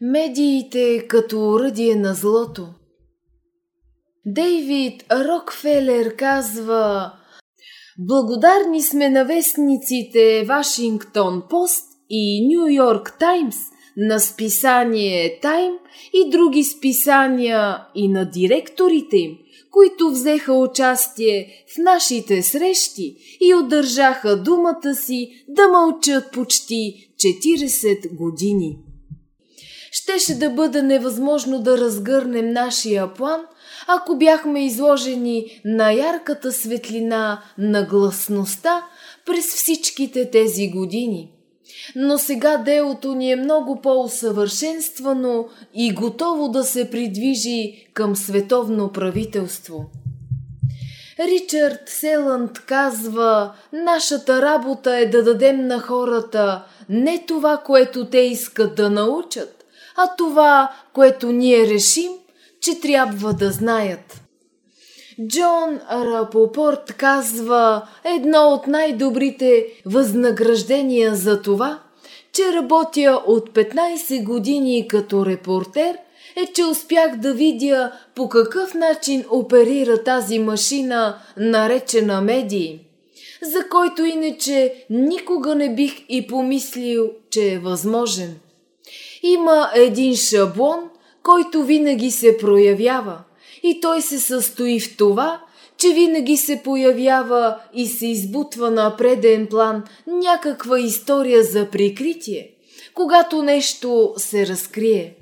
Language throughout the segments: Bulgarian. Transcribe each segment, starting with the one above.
Медиите като уръдие на злото. Дейвид Рокфелер казва Благодарни сме на вестниците Вашингтон Пост и Нью Йорк Таймс, на списание Тайм и други списания и на директорите им, които взеха участие в нашите срещи и удържаха думата си да мълчат почти 40 години. Щеше да бъде невъзможно да разгърнем нашия план, ако бяхме изложени на ярката светлина на гласността през всичките тези години. Но сега делото ни е много по-усъвършенствано и готово да се придвижи към световно правителство. Ричард Селанд казва, нашата работа е да дадем на хората не това, което те искат да научат, а това, което ние решим, че трябва да знаят. Джон Рапопорт казва едно от най-добрите възнаграждения за това, че работя от 15 години като репортер, е, че успях да видя по какъв начин оперира тази машина, наречена медии, за който иначе никога не бих и помислил, че е възможен – има един шаблон, който винаги се проявява. И той се състои в това, че винаги се появява и се избутва на преден план някаква история за прикритие, когато нещо се разкрие.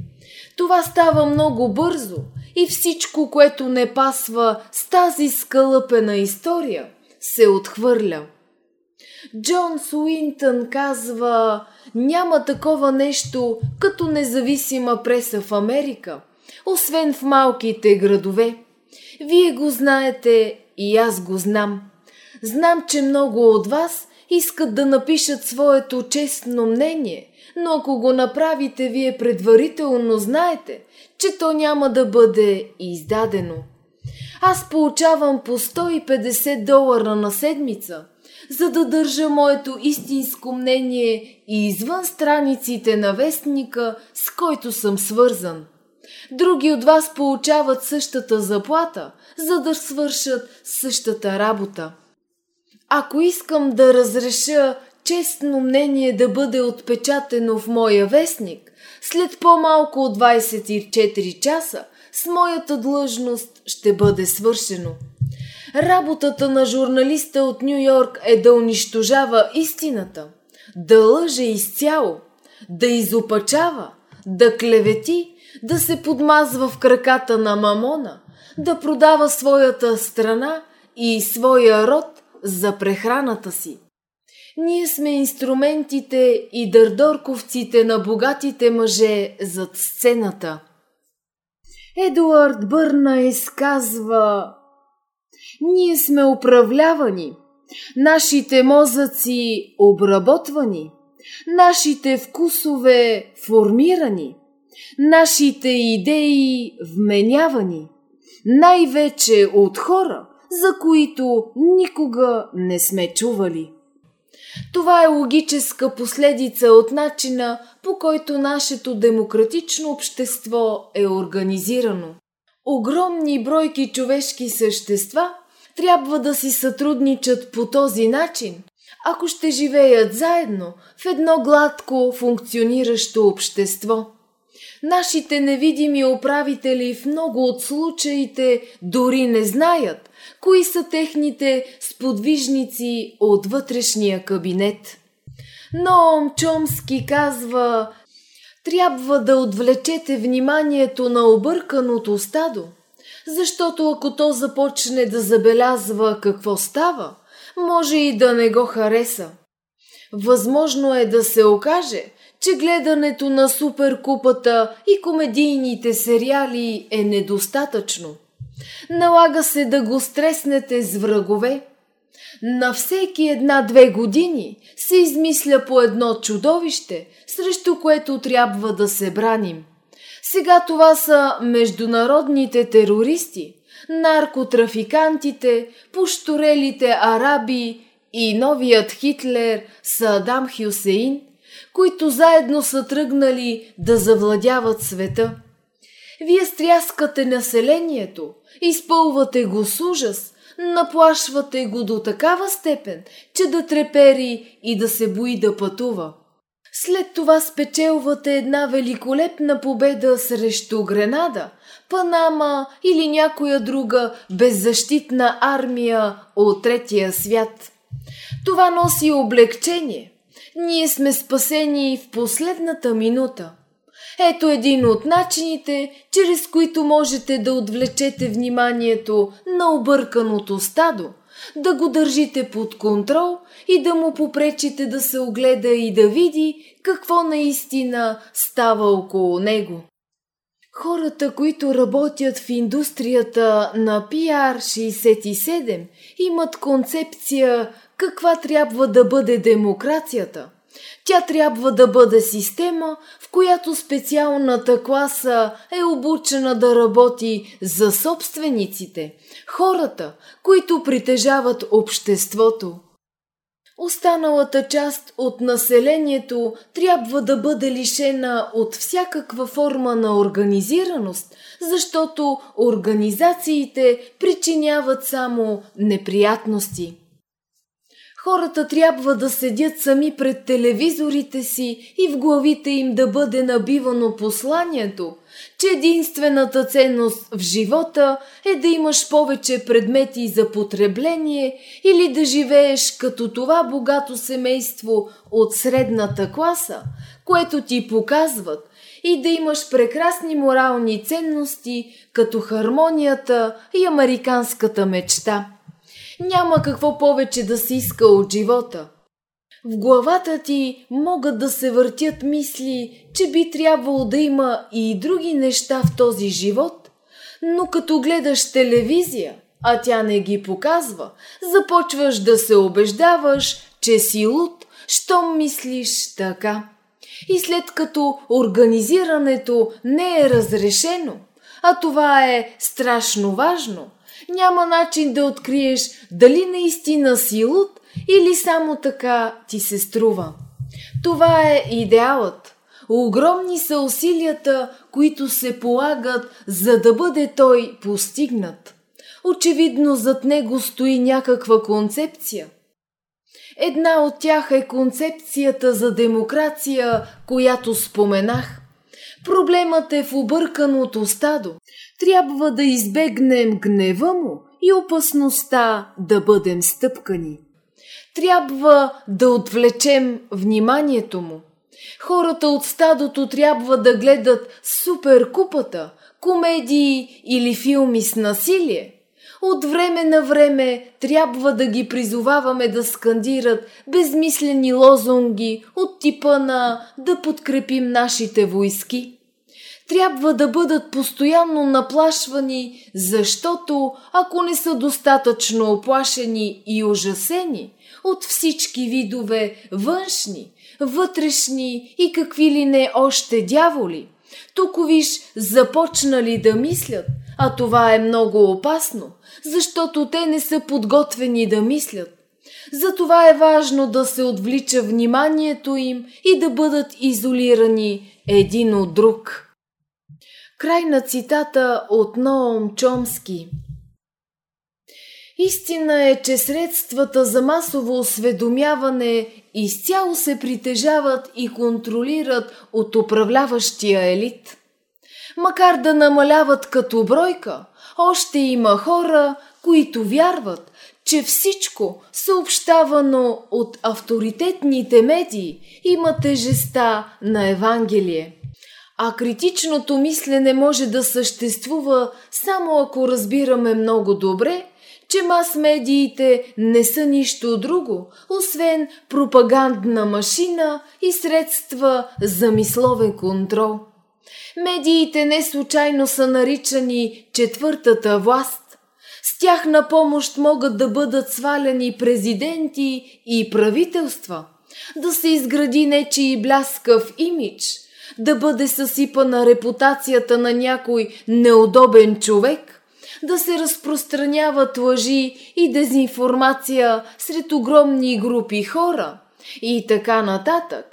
Това става много бързо и всичко, което не пасва с тази скълъпена история, се отхвърля. Джон Суинтън казва, няма такова нещо като независима преса в Америка, освен в малките градове. Вие го знаете и аз го знам. Знам, че много от вас искат да напишат своето честно мнение, но ако го направите, вие предварително знаете, че то няма да бъде издадено. Аз получавам по 150 долара на седмица – за да държа моето истинско мнение и извън страниците на вестника, с който съм свързан. Други от вас получават същата заплата, за да свършат същата работа. Ако искам да разреша честно мнение да бъде отпечатано в моя вестник, след по-малко от 24 часа с моята длъжност ще бъде свършено. Работата на журналиста от Нью Йорк е да унищожава истината, да лъже изцяло, да изопачава, да клевети, да се подмазва в краката на мамона, да продава своята страна и своя род за прехраната си. Ние сме инструментите и дърдорковците на богатите мъже зад сцената. Едуард Бърна изказва ние сме управлявани, нашите мозъци обработвани, нашите вкусове формирани, нашите идеи вменявани, най-вече от хора, за които никога не сме чували. Това е логическа последица от начина, по който нашето демократично общество е организирано. Огромни бройки човешки същества трябва да си сътрудничат по този начин, ако ще живеят заедно в едно гладко функциониращо общество. Нашите невидими управители в много от случаите дори не знаят кои са техните сподвижници от вътрешния кабинет. Но Чомски казва, трябва да отвлечете вниманието на обърканото стадо, защото ако то започне да забелязва какво става, може и да не го хареса. Възможно е да се окаже, че гледането на суперкупата и комедийните сериали е недостатъчно. Налага се да го стреснете с врагове. На всеки една-две години се измисля по едно чудовище, срещу което трябва да се браним. Сега това са международните терористи, наркотрафикантите, пошторелите араби и новият Хитлер Садам Хюсеин, които заедно са тръгнали да завладяват света. Вие стряскате населението, изпълвате го с ужас, наплашвате го до такава степен, че да трепери и да се бои да пътува. След това спечелвате една великолепна победа срещу Гренада, Панама или някоя друга беззащитна армия от третия свят. Това носи облегчение. Ние сме спасени в последната минута. Ето един от начините, чрез които можете да отвлечете вниманието на обърканото стадо, да го държите под контрол и да му попречите да се огледа и да види какво наистина става около него. Хората, които работят в индустрията на PR67, имат концепция каква трябва да бъде демокрацията. Тя трябва да бъде система, в която специалната класа е обучена да работи за собствениците, хората, които притежават обществото. Останалата част от населението трябва да бъде лишена от всякаква форма на организираност, защото организациите причиняват само неприятности. Хората трябва да седят сами пред телевизорите си и в главите им да бъде набивано посланието, че единствената ценност в живота е да имаш повече предмети за потребление или да живееш като това богато семейство от средната класа, което ти показват, и да имаш прекрасни морални ценности, като хармонията и американската мечта – няма какво повече да се иска от живота. В главата ти могат да се въртят мисли, че би трябвало да има и други неща в този живот, но като гледаш телевизия, а тя не ги показва, започваш да се убеждаваш, че си луд, щом мислиш така. И след като организирането не е разрешено, а това е страшно важно, няма начин да откриеш дали наистина си луд или само така ти се струва. Това е идеалът. Огромни са усилията, които се полагат, за да бъде той постигнат. Очевидно зад него стои някаква концепция. Една от тях е концепцията за демокрация, която споменах. Проблемът е в обърканото стадо. Трябва да избегнем гнева му и опасността да бъдем стъпкани. Трябва да отвлечем вниманието му. Хората от стадото трябва да гледат суперкупата, комедии или филми с насилие. От време на време трябва да ги призоваваме да скандират безмислени лозунги от типа на да подкрепим нашите войски трябва да бъдат постоянно наплашвани, защото ако не са достатъчно оплашени и ужасени от всички видове външни, вътрешни и какви ли не още дяволи, тук виж започнали да мислят, а това е много опасно, защото те не са подготвени да мислят. Затова е важно да се отвлича вниманието им и да бъдат изолирани един от друг. Край на цитата от Ноом Чомски. Истина е, че средствата за масово осведомяване изцяло се притежават и контролират от управляващия елит. Макар да намаляват като бройка, още има хора, които вярват, че всичко, съобщавано от авторитетните медии, има тежеста на Евангелие. А критичното мислене може да съществува само ако разбираме много добре, че мас-медиите не са нищо друго, освен пропагандна машина и средства за мисловен контрол. Медиите не случайно са наричани четвъртата власт. С тях на помощ могат да бъдат сваляни президенти и правителства, да се изгради нечи бляскав имидж – да бъде съсипана репутацията на някой неудобен човек, да се разпространяват лъжи и дезинформация сред огромни групи хора и така нататък.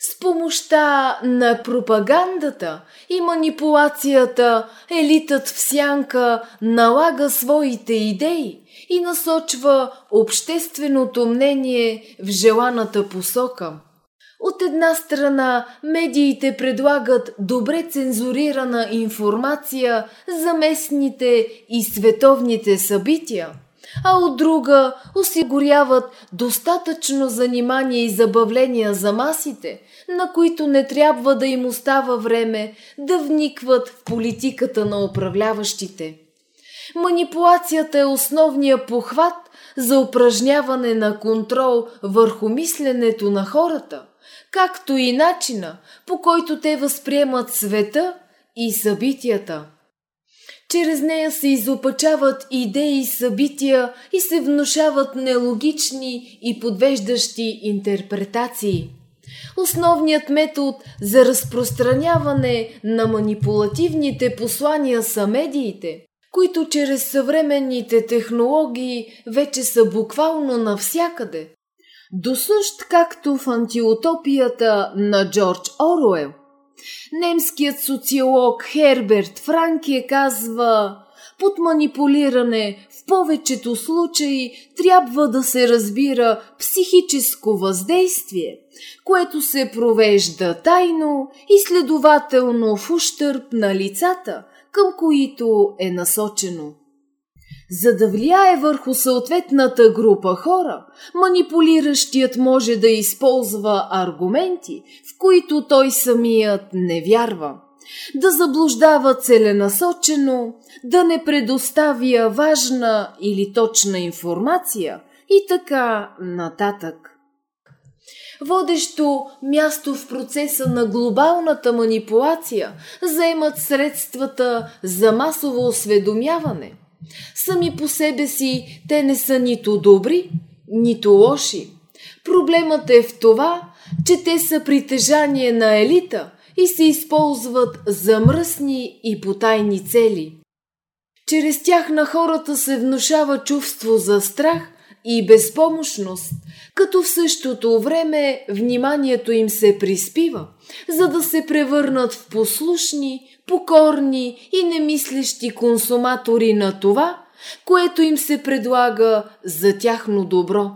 С помощта на пропагандата и манипулацията елитът в сянка налага своите идеи и насочва общественото мнение в желаната посока. От една страна, медиите предлагат добре цензурирана информация за местните и световните събития, а от друга осигуряват достатъчно занимание и забавления за масите, на които не трябва да им остава време да вникват в политиката на управляващите. Манипулацията е основния похват за упражняване на контрол върху мисленето на хората, както и начина, по който те възприемат света и събитията. Чрез нея се изопачават идеи и събития и се внушават нелогични и подвеждащи интерпретации. Основният метод за разпространяване на манипулативните послания са медиите, които чрез съвременните технологии вече са буквално навсякъде. Досущ както в антиутопията на Джордж Оруел. Немският социолог Херберт Франке казва под манипулиране в повечето случаи трябва да се разбира психическо въздействие, което се провежда тайно и следователно в ущърп на лицата, към които е насочено. За да влияе върху съответната група хора, манипулиращият може да използва аргументи, в които той самият не вярва, да заблуждава целенасочено, да не предоставя важна или точна информация и така нататък. Водещо място в процеса на глобалната манипулация заемат средствата за масово осведомяване. Сами по себе си те не са нито добри, нито лоши. Проблемът е в това, че те са притежание на елита и се използват за мръсни и потайни цели. Чрез тях на хората се внушава чувство за страх и безпомощност, като в същото време вниманието им се приспива, за да се превърнат в послушни, покорни и немислещи консуматори на това, което им се предлага за тяхно добро.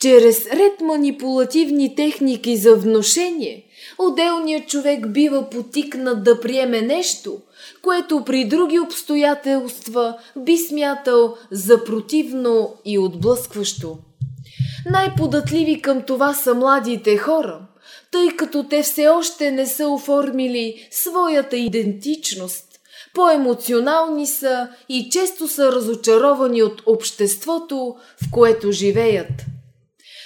Чрез ред манипулативни техники за вношение, отделният човек бива потикнат да приеме нещо, което при други обстоятелства би смятал за противно и отблъскващо. Най-податливи към това са младите хора, тъй като те все още не са оформили своята идентичност. По-емоционални са и често са разочаровани от обществото, в което живеят.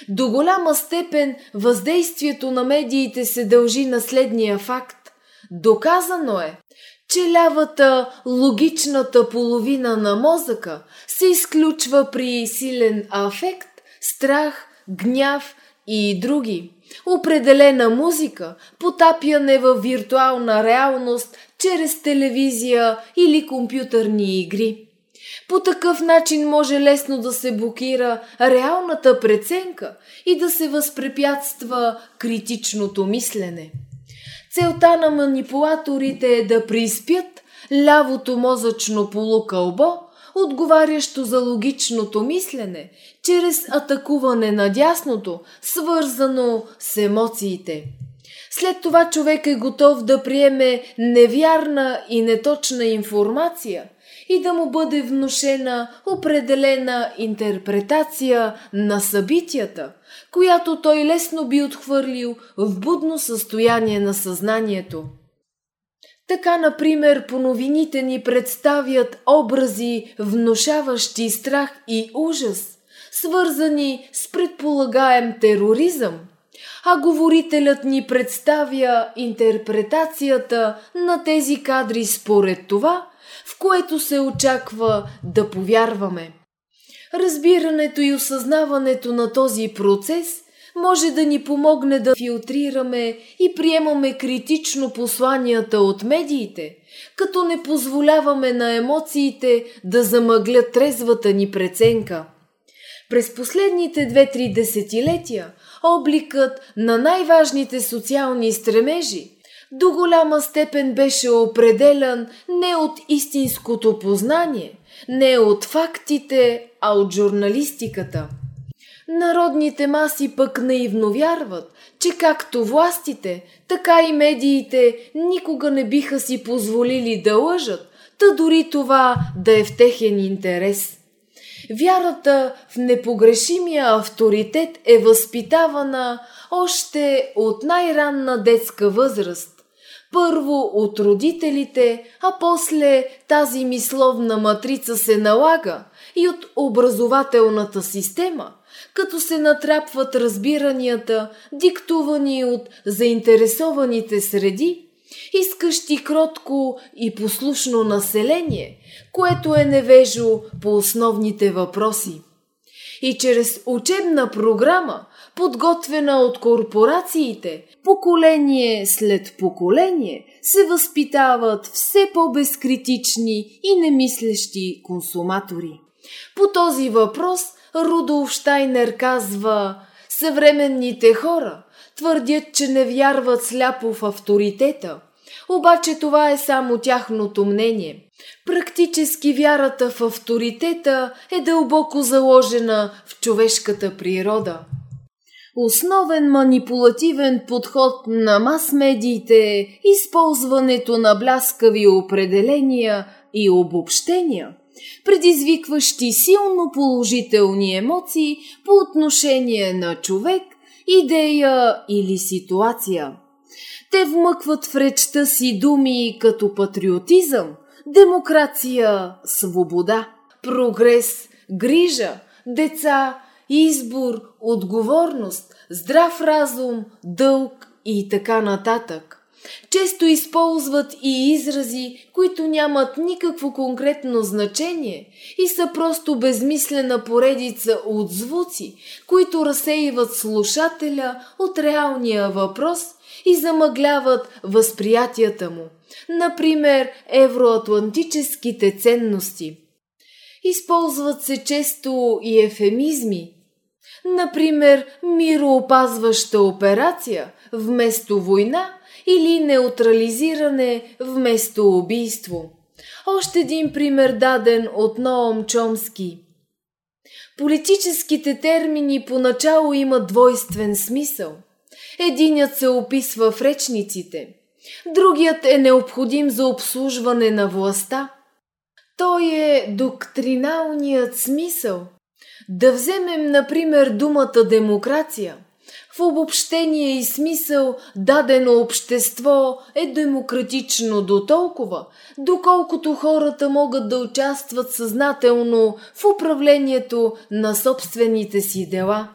До голяма степен въздействието на медиите се дължи на следния факт. Доказано е, че лявата, логичната половина на мозъка се изключва при силен афект, страх, гняв и други. Определена музика, потапяне в виртуална реалност чрез телевизия или компютърни игри. По такъв начин може лесно да се блокира реалната преценка и да се възпрепятства критичното мислене. Целта на манипулаторите е да приспят лявото мозъчно полукълбо, отговарящо за логичното мислене, чрез атакуване на дясното, свързано с емоциите. След това човек е готов да приеме невярна и неточна информация и да му бъде внушена определена интерпретация на събитията, която той лесно би отхвърлил в будно състояние на съзнанието. Така, например, по новините ни представят образи, внушаващи страх и ужас, свързани с предполагаем тероризъм, а говорителят ни представя интерпретацията на тези кадри според това, в което се очаква да повярваме. Разбирането и осъзнаването на този процес може да ни помогне да филтрираме и приемаме критично посланията от медиите, като не позволяваме на емоциите да замъглят трезвата ни преценка. През последните две-три десетилетия обликът на най-важните социални стремежи, до голяма степен беше определен не от истинското познание, не от фактите, а от журналистиката. Народните маси пък наивно вярват, че както властите, така и медиите никога не биха си позволили да лъжат, та дори това да е в техен интерес. Вярата в непогрешимия авторитет е възпитавана още от най-ранна детска възраст. Първо от родителите, а после тази мисловна матрица се налага и от образователната система, като се натрапват разбиранията, диктувани от заинтересованите среди, искащи кротко и послушно население, което е невежо по основните въпроси. И чрез учебна програма, подготвена от корпорациите, поколение след поколение се възпитават все по-безкритични и немислещи консуматори. По този въпрос Рудолф Штайнер казва Съвременните хора твърдят, че не вярват сляпо в авторитета, обаче това е само тяхното мнение. Практически вярата в авторитета е дълбоко заложена в човешката природа. Основен манипулативен подход на мас-медиите е използването на бляскави определения и обобщения, предизвикващи силно положителни емоции по отношение на човек, идея или ситуация. Те вмъкват в речта си думи като патриотизъм, демокрация, свобода, прогрес, грижа, деца, избор, отговорност, здрав разум, дълг и така нататък. Често използват и изрази, които нямат никакво конкретно значение и са просто безмислена поредица от звуци, които разсеиват слушателя от реалния въпрос и замъгляват възприятията му. Например, евроатлантическите ценности. Използват се често и ефемизми. Например, мироопазваща операция вместо война или неутрализиране вместо убийство. Още един пример даден от Ноом Чомски. Политическите термини поначало имат двойствен смисъл. Единият се описва в речниците, другият е необходим за обслужване на властта. Той е доктриналният смисъл. Да вземем, например, думата демокрация – в обобщение и смисъл дадено общество е демократично до толкова, доколкото хората могат да участват съзнателно в управлението на собствените си дела.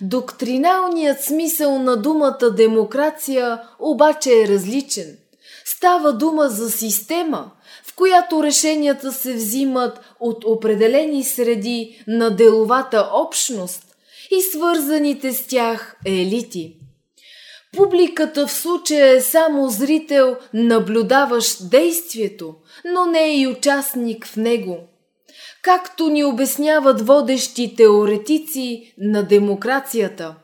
Доктриналният смисъл на думата демокрация обаче е различен. Става дума за система, в която решенията се взимат от определени среди на деловата общност, и свързаните с тях елити. Публиката в случая е само зрител, наблюдаващ действието, но не е и участник в него. Както ни обясняват водещи теоретици на демокрацията.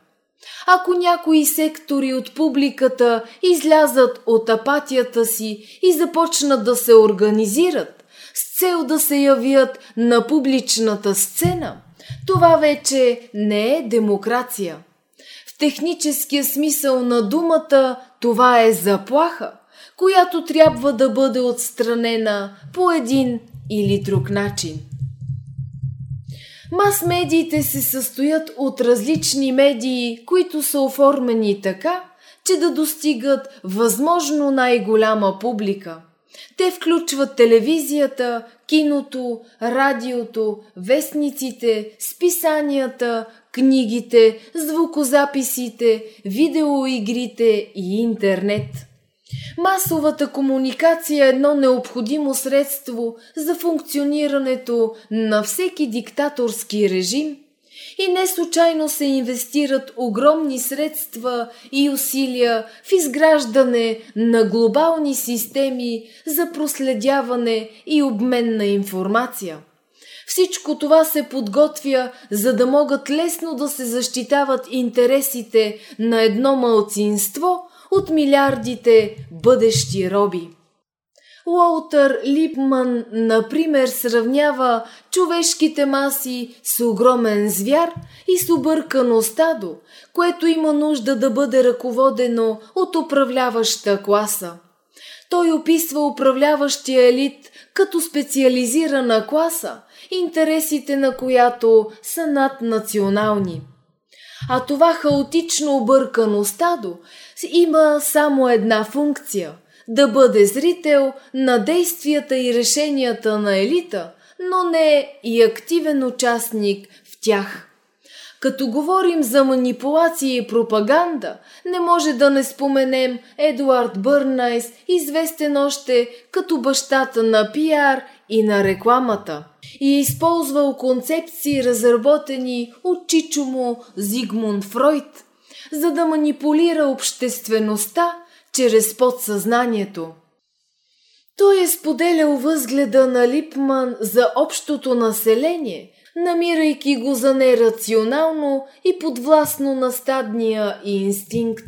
Ако някои сектори от публиката излязат от апатията си и започнат да се организират с цел да се явят на публичната сцена – това вече не е демокрация. В техническия смисъл на думата това е заплаха, която трябва да бъде отстранена по един или друг начин. Мас-медиите се състоят от различни медии, които са оформени така, че да достигат възможно най-голяма публика. Те включват телевизията, киното, радиото, вестниците, списанията, книгите, звукозаписите, видеоигрите и интернет. Масовата комуникация е едно необходимо средство за функционирането на всеки диктаторски режим – и не случайно се инвестират огромни средства и усилия в изграждане на глобални системи за проследяване и обмен на информация. Всичко това се подготвя, за да могат лесно да се защитават интересите на едно малцинство от милиардите бъдещи роби. Уолтър Липман, например, сравнява човешките маси с огромен звяр и с объркано стадо, което има нужда да бъде ръководено от управляваща класа. Той описва управляващия елит като специализирана класа, интересите на която са наднационални. А това хаотично объркано стадо има само една функция – да бъде зрител на действията и решенията на елита, но не и активен участник в тях. Като говорим за манипулация и пропаганда, не може да не споменем Едуард Бърнайс, известен още като бащата на пиар и на рекламата. И е използвал концепции, разработени от чичо му Зигмунд Фройд, за да манипулира обществеността чрез подсъзнанието. Той е споделял възгледа на Липман за общото население, намирайки го за нерационално и подвластно на стадния инстинкт.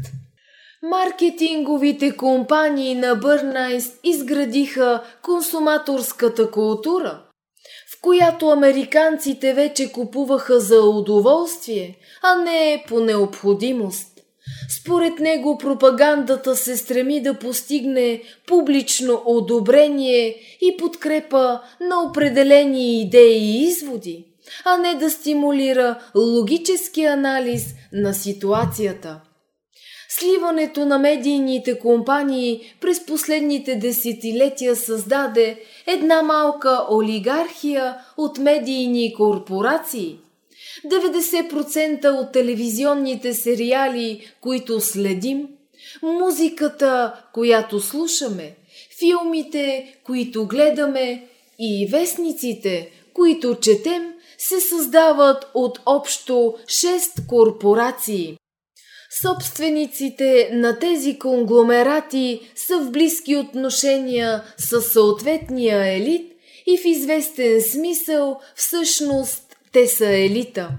Маркетинговите компании на Бърнайс изградиха консуматорската култура, в която американците вече купуваха за удоволствие, а не по необходимост. Според него пропагандата се стреми да постигне публично одобрение и подкрепа на определени идеи и изводи, а не да стимулира логически анализ на ситуацията. Сливането на медийните компании през последните десетилетия създаде една малка олигархия от медийни корпорации – 90% от телевизионните сериали, които следим, музиката, която слушаме, филмите, които гледаме и вестниците, които четем, се създават от общо 6 корпорации. Собствениците на тези конгломерати са в близки отношения с съответния елит и в известен смисъл всъщност те са елита.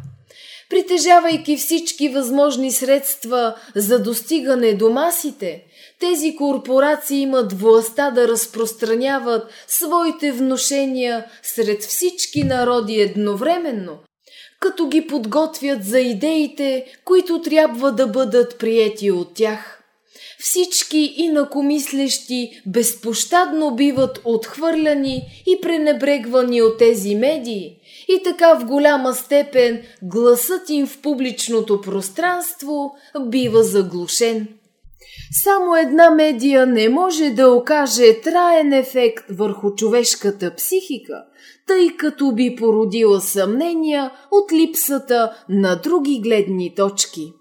Притежавайки всички възможни средства за достигане до масите, тези корпорации имат властта да разпространяват своите вношения сред всички народи едновременно, като ги подготвят за идеите, които трябва да бъдат приети от тях. Всички инакомислещи безпощадно биват отхвърляни и пренебрегвани от тези медии – и така в голяма степен гласът им в публичното пространство бива заглушен. Само една медия не може да окаже траен ефект върху човешката психика, тъй като би породила съмнения от липсата на други гледни точки.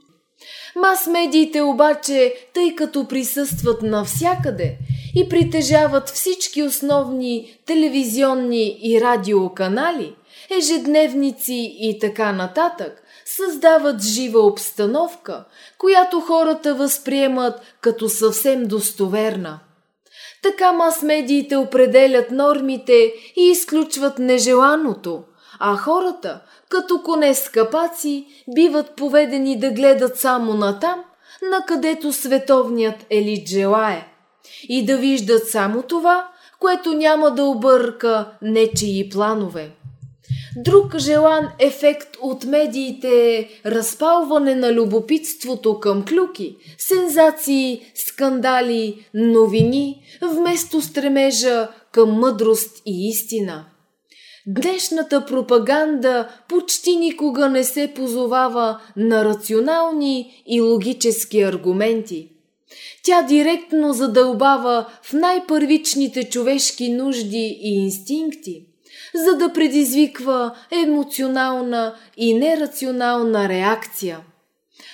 Мас-медиите обаче, тъй като присъстват навсякъде и притежават всички основни телевизионни и радиоканали, ежедневници и така нататък, създават жива обстановка, която хората възприемат като съвсем достоверна. Така мас-медиите определят нормите и изключват нежеланото, а хората, като коне скапаци, биват поведени да гледат само натам, на където световният елит желае, и да виждат само това, което няма да обърка нечии планове. Друг желан ефект от медиите е разпалване на любопитството към клюки, сензации, скандали, новини, вместо стремежа към мъдрост и истина. Днешната пропаганда почти никога не се позовава на рационални и логически аргументи. Тя директно задълбава в най-първичните човешки нужди и инстинкти – за да предизвиква емоционална и нерационална реакция.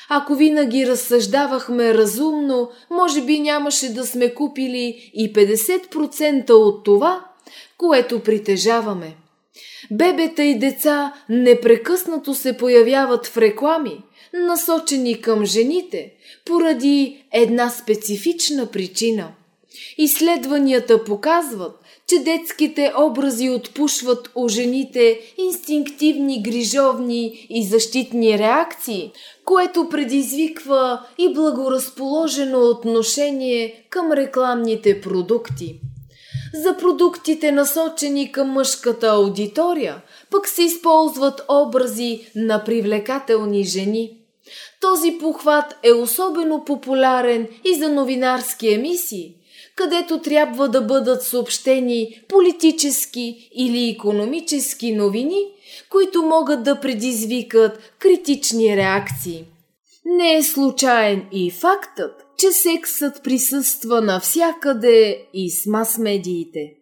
Ако винаги разсъждавахме разумно, може би нямаше да сме купили и 50% от това, което притежаваме. Бебета и деца непрекъснато се появяват в реклами, насочени към жените, поради една специфична причина – Изследванията показват, че детските образи отпушват у жените инстинктивни, грижовни и защитни реакции, което предизвиква и благоразположено отношение към рекламните продукти. За продуктите насочени към мъжката аудитория пък се използват образи на привлекателни жени. Този похват е особено популярен и за новинарски емисии, където трябва да бъдат съобщени политически или економически новини, които могат да предизвикат критични реакции. Не е случайен и фактът, че сексът присъства навсякъде и с мас-медиите.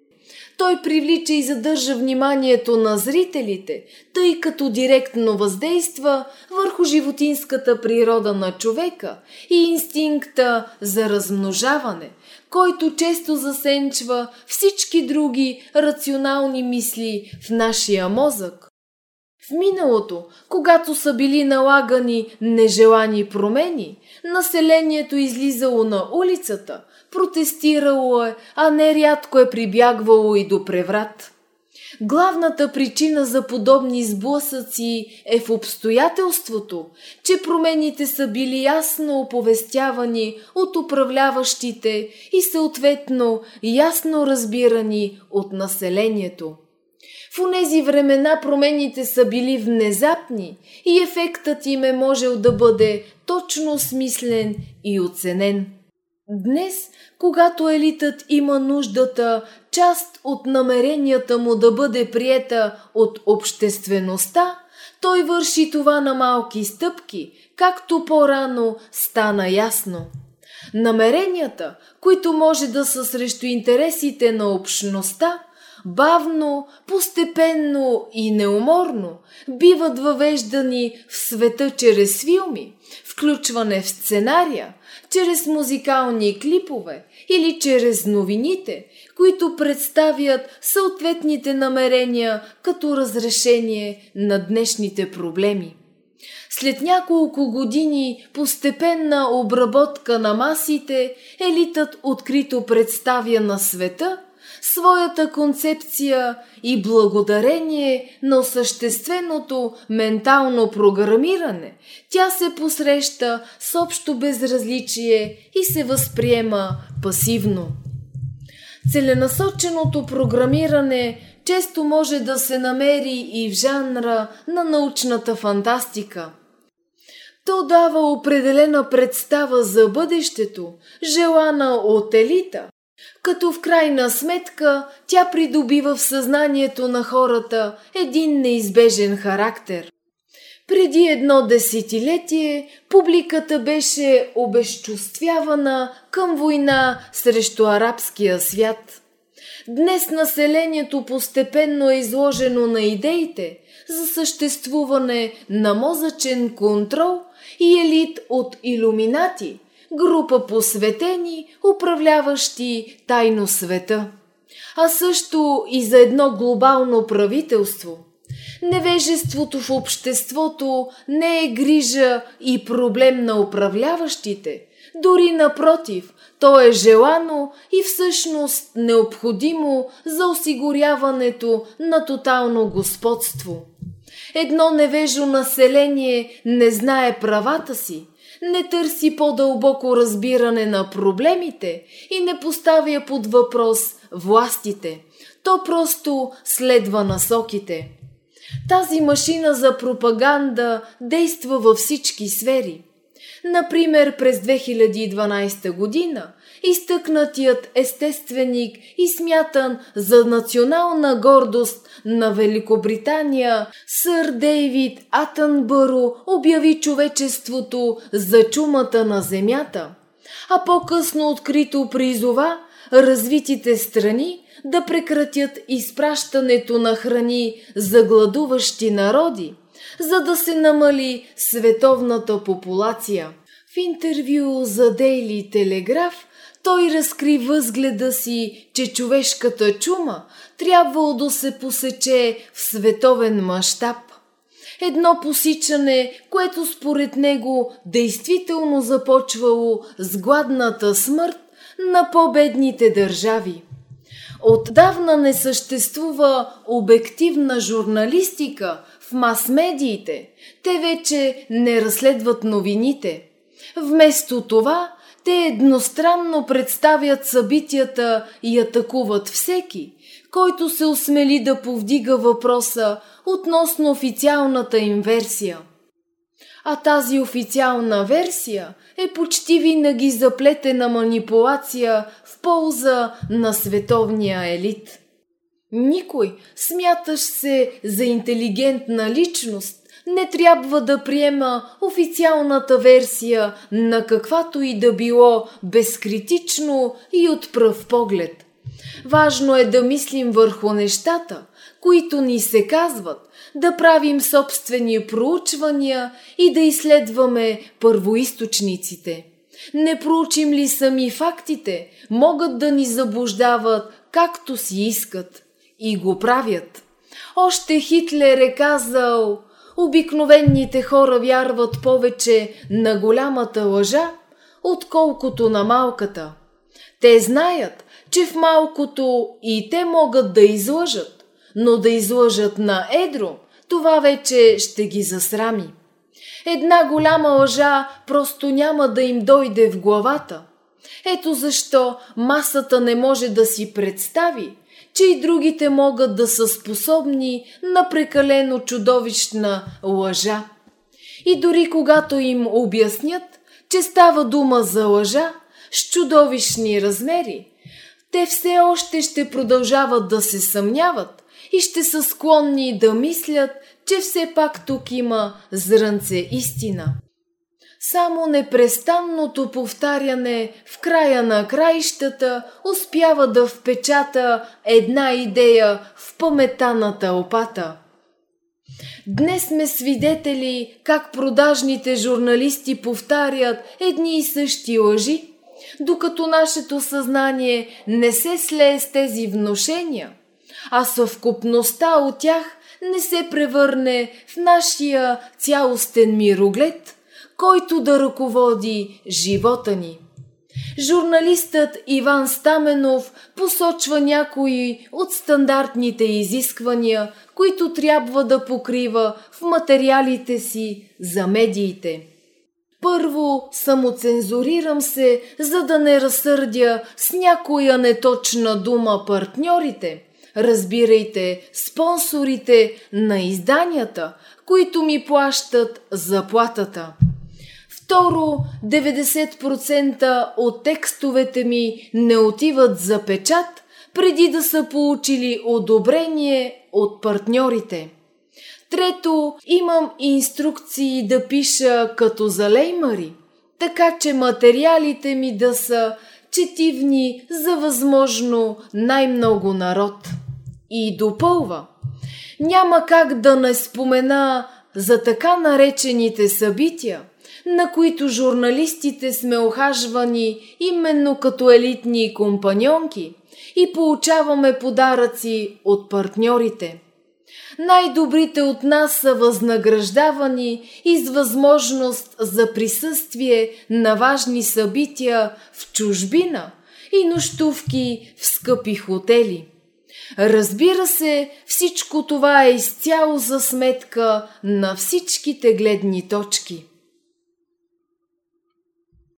Той привлича и задържа вниманието на зрителите, тъй като директно въздейства върху животинската природа на човека и инстинкта за размножаване, който често засенчва всички други рационални мисли в нашия мозък. В миналото, когато са били налагани нежелани промени, населението излизало на улицата, протестирало е, а нерядко е прибягвало и до преврат. Главната причина за подобни сблъсъци е в обстоятелството, че промените са били ясно оповестявани от управляващите и съответно ясно разбирани от населението. В онези времена промените са били внезапни и ефектът им е можел да бъде точно смислен и оценен. Днес, когато елитът има нуждата част от намеренията му да бъде приета от обществеността, той върши това на малки стъпки, както по-рано стана ясно. Намеренията, които може да са срещу интересите на общността, бавно, постепенно и неуморно биват въвеждани в света чрез филми, включване в сценария, чрез музикални клипове или чрез новините, които представят съответните намерения като разрешение на днешните проблеми. След няколко години постепенна обработка на масите, елитът открито представя на света – своята концепция и благодарение на осъщественото ментално програмиране, тя се посреща с общо безразличие и се възприема пасивно. Целенасоченото програмиране често може да се намери и в жанра на научната фантастика. То дава определена представа за бъдещето, желана от елита, като в крайна сметка тя придобива в съзнанието на хората един неизбежен характер. Преди едно десетилетие публиката беше обезчувствявана към война срещу арабския свят. Днес населението постепенно е изложено на идеите за съществуване на мозъчен контрол и елит от иллюминати, група посветени, управляващи тайно света, а също и за едно глобално правителство. Невежеството в обществото не е грижа и проблем на управляващите, дори напротив, то е желано и всъщност необходимо за осигуряването на тотално господство. Едно невежо население не знае правата си, не търси по-дълбоко разбиране на проблемите и не поставя под въпрос властите. То просто следва насоките. Тази машина за пропаганда действа във всички сфери. Например, през 2012 година изтъкнатият естественик и смятан за национална гордост на Великобритания, сър Дейвид Атънбъро обяви човечеството за чумата на земята, а по-късно открито призова развитите страни да прекратят изпращането на храни за гладуващи народи, за да се намали световната популация. В интервю за Дейли Телеграф той разкри възгледа си, че човешката чума трябвало да се посече в световен мащаб. Едно посичане, което според него действително започвало с гладната смърт на по-бедните държави. Отдавна не съществува обективна журналистика в мас-медиите. Те вече не разследват новините. Вместо това, те едностранно представят събитията и атакуват всеки, който се осмели да повдига въпроса относно официалната им версия. А тази официална версия е почти винаги заплетена манипулация в полза на световния елит. Никой, смяташ се за интелигентна личност, не трябва да приема официалната версия на каквато и да било безкритично и от пръв поглед. Важно е да мислим върху нещата, които ни се казват, да правим собствени проучвания и да изследваме първоисточниците. Не проучим ли сами фактите, могат да ни заблуждават както си искат и го правят. Още Хитлер е казал – обикновените хора вярват повече на голямата лъжа, отколкото на малката. Те знаят, че в малкото и те могат да излъжат, но да излъжат на едро, това вече ще ги засрами. Една голяма лъжа просто няма да им дойде в главата. Ето защо масата не може да си представи, че и другите могат да са способни на прекалено чудовищна лъжа. И дори когато им обяснят, че става дума за лъжа с чудовищни размери, те все още ще продължават да се съмняват и ще са склонни да мислят, че все пак тук има зрънце истина. Само непрестанното повтаряне в края на краищата успява да впечата една идея в памета на тълпата. Днес сме свидетели как продажните журналисти повтарят едни и същи лъжи, докато нашето съзнание не се слее с тези вношения, а съвкупността от тях не се превърне в нашия цялостен мироглед – който да ръководи живота ни. Журналистът Иван Стаменов посочва някои от стандартните изисквания, които трябва да покрива в материалите си за медиите. Първо, самоцензурирам се, за да не разсърдя с някоя неточна дума партньорите. Разбирайте, спонсорите на изданията, които ми плащат заплатата. Второ, 90% от текстовете ми не отиват за печат, преди да са получили одобрение от партньорите. Трето, имам инструкции да пиша като за леймари, така че материалите ми да са четивни за възможно най-много народ. И допълва. Няма как да не спомена за така наречените събития – на които журналистите сме охажвани именно като елитни компаньонки и получаваме подаръци от партньорите. Най-добрите от нас са възнаграждавани и с възможност за присъствие на важни събития в чужбина и нощувки в скъпи хотели. Разбира се, всичко това е изцяло за сметка на всичките гледни точки –